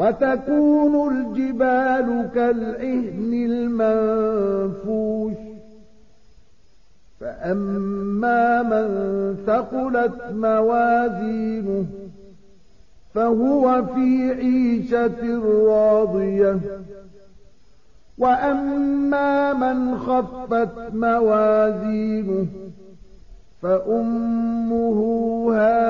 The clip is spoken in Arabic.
وتكون الجبال كالعهن المنفوش. فأما من ثقلت موازينه فهو في عيشة راضية. وأما من خفت موازينه فأمه هاوية